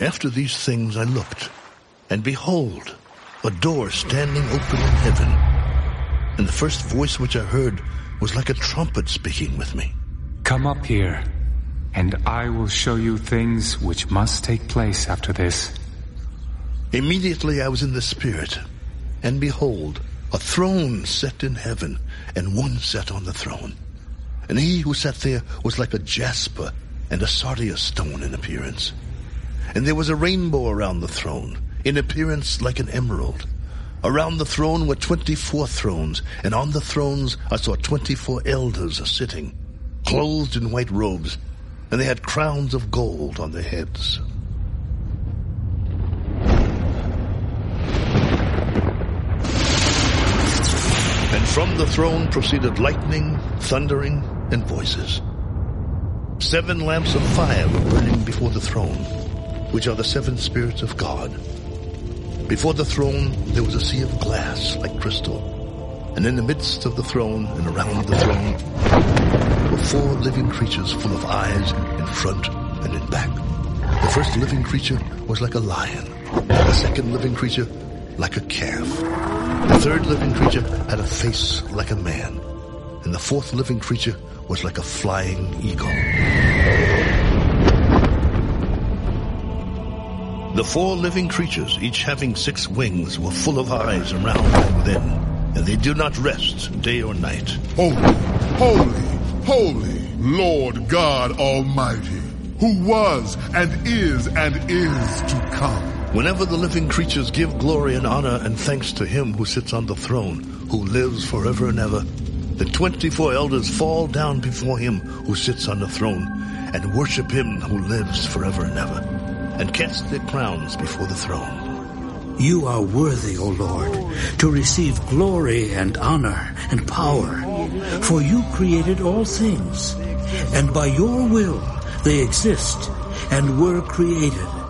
After these things I looked, and behold, a door standing open in heaven. And the first voice which I heard was like a trumpet speaking with me. Come up here, and I will show you things which must take place after this. Immediately I was in the Spirit, and behold, a throne set in heaven, and one sat on the throne. And he who sat there was like a jasper and a sardius stone in appearance. And there was a rainbow around the throne, in appearance like an emerald. Around the throne were twenty-four thrones, and on the thrones I saw twenty-four elders sitting, clothed in white robes, and they had crowns of gold on their heads. And from the throne proceeded lightning, thundering, and voices. Seven lamps of fire were burning before the throne, which are the seven spirits of God. Before the throne there was a sea of glass like crystal, and in the midst of the throne and around the throne were four living creatures full of eyes in front and in back. The first living creature was like a lion, the second living creature like a calf. The third living creature had a face like a man, and the fourth living creature was like a flying eagle. The four living creatures, each having six wings, were full of eyes around and within, and they do not rest day or night. Holy, holy, holy, Lord God Almighty, who was and is and is to come. Whenever the living creatures give glory and honor and thanks to him who sits on the throne, who lives forever and ever, the twenty-four elders fall down before him who sits on the throne and worship him who lives forever and ever, and cast their crowns before the throne. You are worthy, O Lord, to receive glory and honor and power, for you created all things, and by your will they exist and were created.